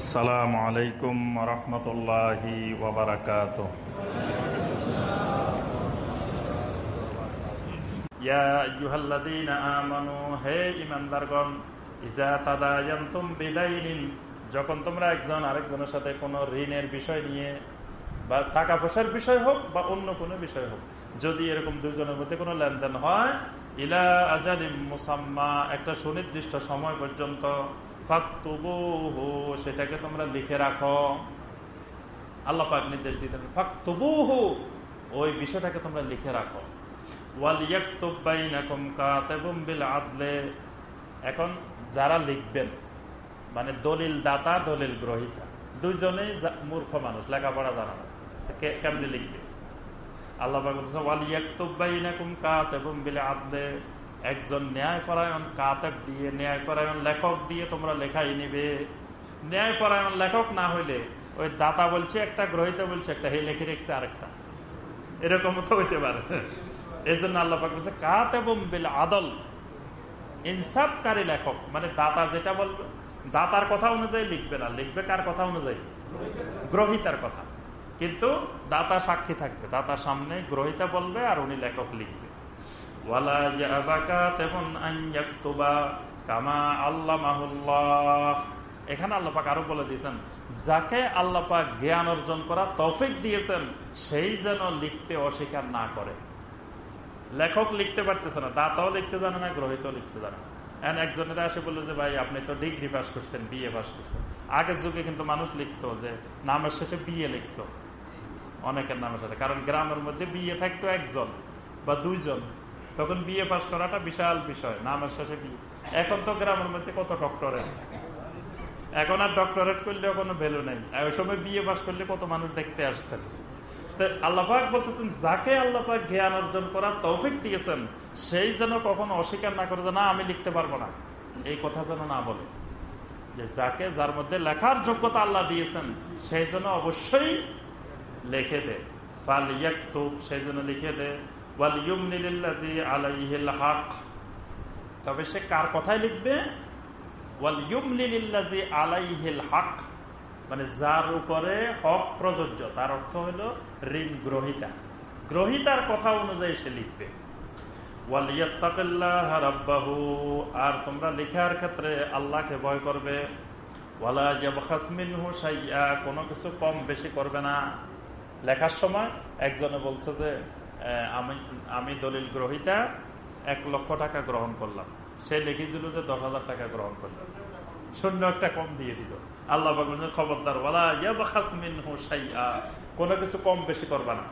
আসসালামু আলাইকুম রহমতুল্লাহি ওবরাকাত ইয়া আইয়ুহাল্লাযীনা আমানু, হে ঈমানদারগণ ইজা তাদায়ানতুম বিদাইনিন, যখন তোমরা একজন আরেকজনের সাথে কোনো ঋণের বিষয় নিয়ে বা টাকা পয়সার বিষয় হোক বা অন্য কোনো বিষয় হোক, যদি এরকম দুজনের মধ্যে কোনো লেনদেন হয়, ইলা আজালিম মুসাম্মা, একটা সুনির্দিষ্ট সময় পর্যন্ত সেটাকে তোমরা লিখে রাখো। আল্লাহ পাক নির্দেশ দিতেন, ফাকতুবুহু, ওই বিষয়টাকে তোমরা লিখে রাখো। ওয়াল আদলে, এখন যারা লিখবেন মানে দলিল দাতা, দলিল গ্রহিতা, দুইজনেই মূর্খ মানুষ, লেখাপড়া জানা না কেমনি লিখবে? আল্লাহ বলছে ওয়াল ইয়াকতুব বাইনাকুম কাতিবুম বিল আদলে একজন ন্যায়পরায়ণ কাতক দিয়ে, ন্যায়পরায়ণ লেখক দিয়ে তোমরা লেখাই নিবে। ন্যায়পরায়ণ লেখক না হইলে ওই দাতা বলছে, একটা গ্রহিত বলছে, একটা হে লেখে রেখছে আরেকটা। এরকম তো হইতে পারে। এই জন্য আল্লাহ বলছে কাত এবং বিল আদল, ইনসাফকারী লেখক। মানে দাতা যেটা বলবে, দাতার কথা অনুযায়ী লিখবে না, লিখবে কার কথা অনুযায়ী? গ্রহিতার কথা। কিন্তু দাতা সাক্ষী থাকবে। দাতার সামনে গ্রহিতা বলবে আর উনি লেখক লিখবে। এখানে আল্লাপাক আরও বলে দিয়েছেন, যাকে আল্লাপাক জ্ঞান অর্জন করা তফিক দিয়েছেন, সেই যেন লিখতে অস্বীকার না করে। লেখক লিখতে পারতেছে না, দাতাও লিখতে জানে না গ্রহিত লিখতে জানে না। একজনের আসে বলল যে, ভাই, আপনি তো ডিগ্রি পাস করছেন, বিএ পাস করছেন। আগের যুগে কিন্তু মানুষ লিখতো যে, নামের শেষে বিয়ে লিখতো। অনেকের নামের সাথে, কারণ গ্রামের মধ্যে বিয়ে থাকতো একজন বা দুইজন। তখন বিয়ে পাস করাটা বিশাল বিষয় নামের শেষে বিয়ে এখন তো গ্রামের মধ্যে কত ডক্টরেট এখন আর ডক্টরেট করলেও কোনো ভ্যালু নেই। ওই সময় বিয়ে পাস করলে কত মানুষ দেখতে আসতেন। আল্লাপাক বলতেছেন, যাকে আল্লাপাক জ্ঞান অর্জন করার তৌফিক দিয়েছেন, সেই যেন কখনো অস্বীকার না করে যে, না, আমি লিখতে পারব না। এই কথা যেন না বলে। যে যাকে, যার মধ্যে লেখার যোগ্যতা আল্লাহ দিয়েছেন সেই জন্য অবশ্যই লিখে দে ফাল সেই জন্য লিখে দে তবে সে কার কথায় লিখবে? হক। মানে যার উপরে হক প্রযোজ্য, তার অর্থ হলো ঋণ গ্রহিতা। গ্রহিতার কথা অনুযায়ী সে লিখবে। আর তোমরা লেখার ক্ষেত্রে আল্লাহকে ভয় করবে। কোনো কিছু কম বেশি করবে না। লেখার সময় একজনে বলছে যে আমি আমি দলিল গ্রহিতা, এক লক্ষ টাকা গ্রহণ করলাম। সে লিখে দিল যে দশ হাজার টাকা গ্রহণ করলাম। শূন্য একটা কম দিয়ে দিল। আল্লাহ খবরদার বলা কোনো কিছু কম বেশি করবা না।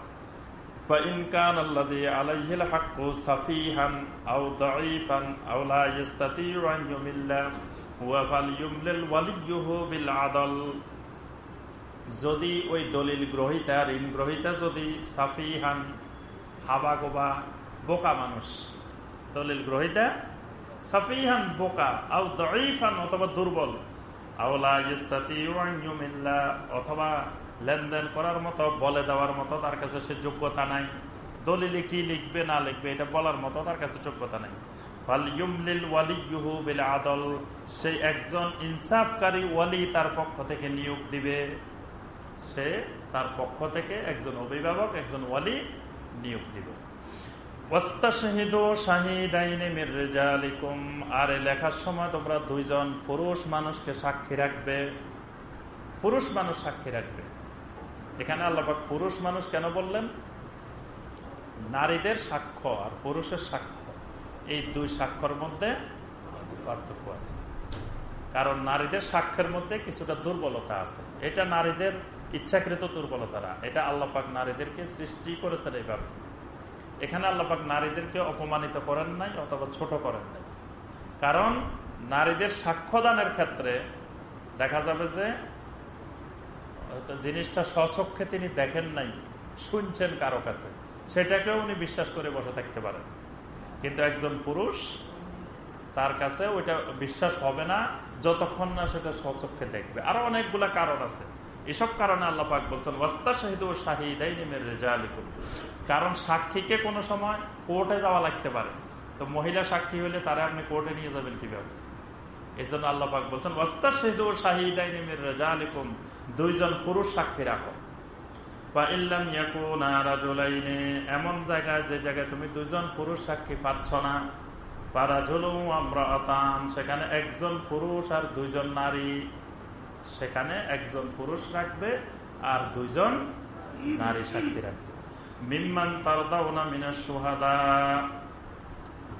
যদি ওই দলিল গ্রহিতা, ঋণ গ্রহিতা যদি সাফিহান হাবা গোবা বোকা মানুষ। দলিল গ্রহিতা, সাফিহান বোকা আউ দঈফান অথবা দুর্বল। আওলা অথবা লেনদেন করার মতো, বলে দেওয়ার মতো তার কাছে সে যোগ্যতা নাই। দলিলে কি লিখবে, না লিখবে, এটা বলার মতো তার কাছে যোগ্যতা নাই। আদল সেই একজন ইনসাফকারী ওয়ালি তার পক্ষ থেকে নিয়োগ দিবে। সে তার পক্ষ থেকে একজন অভিভাবক, একজন ওয়ালি নিয়োগ দিবে। আর লেখার সময় তোমরা দুইজন পুরুষ মানুষকে সাক্ষী রাখবে। পুরুষ মানুষ সাক্ষী রাখবে। এখানে আল্লাপাক পুরুষ মানুষ কেন বললেন? নারীদের সাক্ষ্য আর পুরুষের সাক্ষ্য। এই দুই সাক্ষর মধ্যে পার্থক্য আছে। কারণ নারীদের সাক্ষ্যের মধ্যে কিছুটা দুর্বলতা আছে। এটা নারীদের ইচ্ছাকৃত দুর্বলতারা। এটা আল্লাপাক নারীদেরকে সৃষ্টি করেছেন এইভাবে। এখানে আল্লাপাক নারীদেরকে অপমানিত করেন নাই অথবা ছোট করেন নাই। কারণ নারীদের সাক্ষ্যদানের ক্ষেত্রে দেখা যাবে যে জিনিসটা স্বচক্ষে তিনি দেখেন নাই, শুনছেন কারও কাছে। সেটাকেও উনি বিশ্বাস করে বসে থাকতে পারেন। কিন্তু একজন পুরুষ তার কাছে ওইটা বিশ্বাস হবে না, যতক্ষণ না সেটা স্বচক্ষে দেখবে। আরও অনেকগুলা কারণ আছে। এসব কারণে আল্লাহ পাক বলছেন ওয়াস্তা শাহিদ ও শাহিদাই নিমের রেজা আলিকুল কারণ সাক্ষীকে কোনো সময় কোর্টে যাওয়া লাগতে পারে। তো মহিলা সাক্ষী হলে তারা আপনি কোর্টে নিয়ে যাবেন কীভাবে? এই জন্য আল্লাপাক বলছেন ওয়াস্তা ওস্তা সেদু শাহিদাইনি আলিকুম দুইজন পুরুষ সাক্ষী রাখো। বা ইল্লাম রাজুলাইনে। এমন জায়গায় যে জায়গায় তুমি দুজন পুরুষ সাক্ষী পাচ্ছ না। পারাজুলু আমরা আতাম সেখানে একজন পুরুষ আর দুইজন নারী। সেখানে একজন পুরুষ রাখবে আর দুইজন নারী সাক্ষী রাখবে। মিম্মান তারদাউনা মিনাস সুহাদা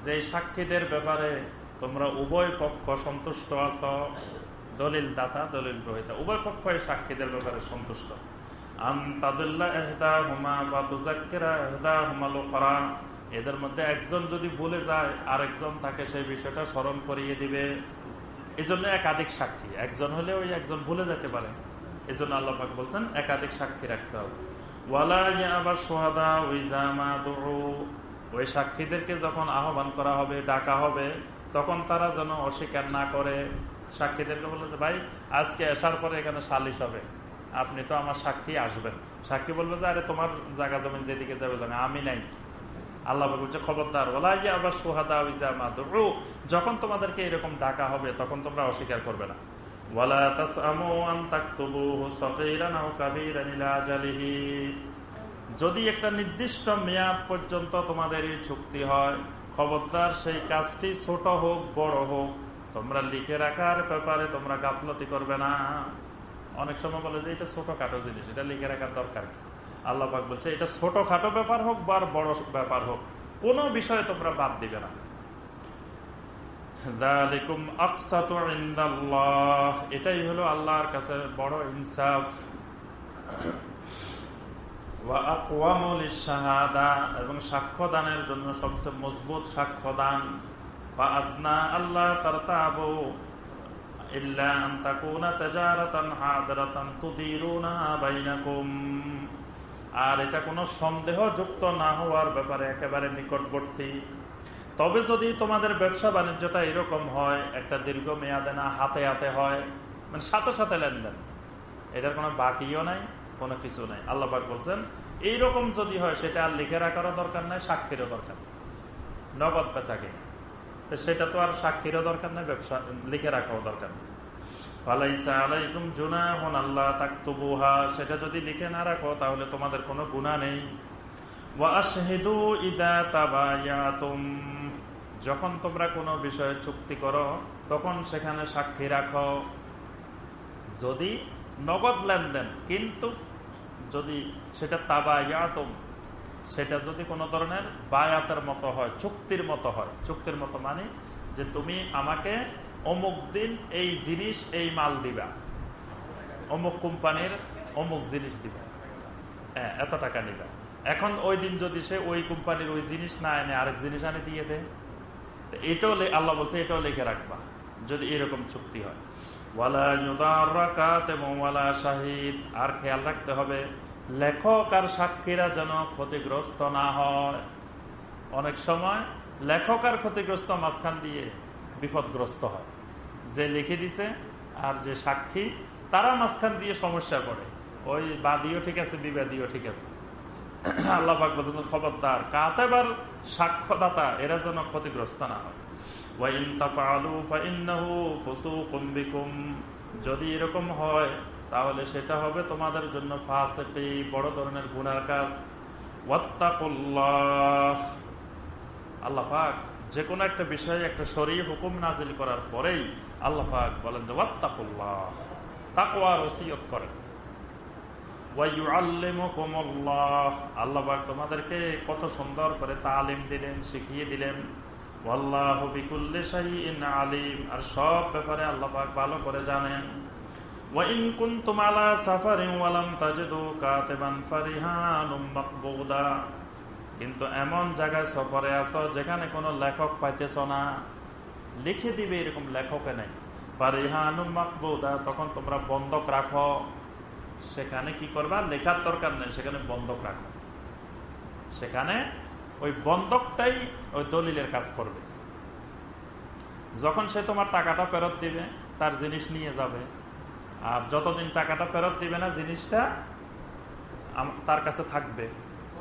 যে সাক্ষীদের ব্যাপারে তোমরা উভয় পক্ষ সন্তুষ্ট আছ, দলিল দাতা, দলিল গ্রহিতা, উভয় পক্ষ এই সাক্ষীদের ব্যাপারে সন্তুষ্ট। এদের মধ্যে একজন যদি ভুলে যায়, আরেকজন তাকে সেই বিষয়টা স্মরণ করিয়ে দিবে। এই জন্য একাধিক সাক্ষী। একজন হলে ওই একজন ভুলে যেতে পারে। এই জন্য আল্লাহ বলছেন, একাধিক সাক্ষী রাখতে হবে। আবার সোহাদা ওই জামা ওই সাক্ষীদেরকে যখন আহ্বান করা হবে, ডাকা হবে, তখন তারা যেন অস্বীকার না করে। সাক্ষীদেরকে বলল ভাই, আজকে আসার পরে এখানে সালিশ হবে। আপনি তো আমার সাক্ষী আসবেন। সাক্ষী বলবে যে, আরে, তোমার জায়গা জমিন যেদিকে যাবে জানে, আমি নাই। আল্লাহ বলছে, খবরদার বলা আবার সোহাদা যখন তোমাদেরকে এরকম ডাকা হবে, তখন তোমরা অস্বীকার করবে না। যদি একটা নির্দিষ্ট মেয়াদ পর্যন্ত তোমাদের চুক্তি হয়, খবরদার, সেই কাজটি ছোট হোক, বড় হোক, তোমরা লিখে রাখার ব্যাপারে তোমরা গাফলতি করবে না। অনেক সময় বলে যে, এটা ছোটখাটো জিনিস, এটা লিখে রাখার দরকার আল্লাহ বলছে, এটা ছোটখাটো ব্যাপার হোক বা বড় ব্যাপার হোক, কোনো বিষয়ে তোমরা বাদ দিবে না। এটাই হলো আল্লাহর কাছে বড় ইনসাফ। এবং সাক্ষ্য দানের জন্য সবচেয়ে মজবুত সাক্ষ্য দান বা আদনা আল্লাহ তার তাবো আর এটা কোনো সন্দেহযুক্ত না হওয়ার ব্যাপারে একেবারে নিকটবর্তী। তবে যদি তোমাদের ব্যবসা বাণিজ্যটা এরকম হয়, একটা দীর্ঘ মেয়াদে না হাতে হাতে হয় মানে সাথে সাথে লেনদেন, এটার কোনো বাকিও নাই, কোনো কিছু নাই। আল্লাহ বলছেন, এইরকম যদি হয়, সেটা আর লিখে রাখারও দরকার নাই, সাক্ষীরও দরকার নগদ পেঁচাকে তো সেটা তো আর সাক্ষীরও দরকার নেই, ব্যবসা লিখে রাখাও দরকার নেই। আল্লাহ সেটা যদি লিখে না রাখো, তাহলে তোমাদের কোনো গুণা নেই। যখন তোমরা কোনো বিষয়ে চুক্তি করো, তখন সেখানে সাক্ষী রাখো। যদি নগদ লেনদেন, কিন্তু যদি সেটা তাবা ইয়াতম সেটা যদি কোনো ধরনের বায়াতের মতো হয়, চুক্তির মতো হয়। চুক্তির মতো মানে যে তুমি আমাকে অমুক দিন এই জিনিস, এই মাল দিবা। অমুক কোম্পানির অমুক জিনিস দিবা। হ্যাঁ এত টাকা নিবা। এখন ওই দিন যদি সে ওই কোম্পানির ওই জিনিস না এনে আরেক জিনিস আনে দিয়ে দেয় এটাও আল্লাহ বলছে, এটাও লিখে রাখবা, যদি এরকম চুক্তি হয়। শাহিদ, আর খেয়াল রাখতে হবে সাক্ষীরা যেন ক্ষতিগ্রস্ত না হয়। অনেক সময় লেখক আর ক্ষতিগ্রস্ত মাঝখান দিয়ে বিপদগ্রস্ত হয়। যে লিখে দিছে আর যে সাক্ষী তারা মাঝখান দিয়ে সমস্যা পড়ে। ওই বাদিও ঠিক আছে, বিবাদীও ঠিক আছে। যেন ক্ষতিগ্রস্ত না হয়। যদি এরকম হয়, তাহলে সেটা হবে তোমাদের জন্য বড় ধরনের যে কোনো একটা বিষয়ে একটা শরীর হুকুম নাজিল করার পরেই আল্লাহ পাক বলেন যে, ওয়াত্তাকুল্লাহ। তাকওয়ার ওসিয়ত করেন। আল্লাহ তোমাদেরকে কত সুন্দর করে তালিম দিলেন, শিখিয়ে দিলেন। আলিম। আর সব ব্যাপারে আল্লাহ ভালো করে জানেন। কিন্তু এমন জায়গায় সফরে আছো যেখানে কোনো লেখক পাইতেছ না। লিখে দিবে এরকম লেখকে নেই। তখন তোমরা বন্ধক রাখো। সেখানে কি করবা? লেখার দরকার নেই, সেখানে বন্ধক রাখো। সেখানে ওই বন্ধকটাই ওই দলিলের কাজ করবে। যখন সে তোমার টাকাটা ফেরত দিবে, তার জিনিস নিয়ে যাবে। আর যতদিন টাকাটা ফেরত দিবে না, জিনিসটা তার কাছে থাকবে।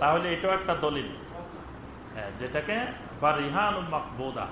তাহলে এটাও একটা দলিল। হ্যাঁ যেটাকে বা রিহান মাকবুদা